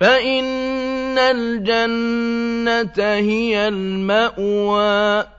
فَإِنَّ الْجَنَّةَ هِيَ الْمَأْوَىٰ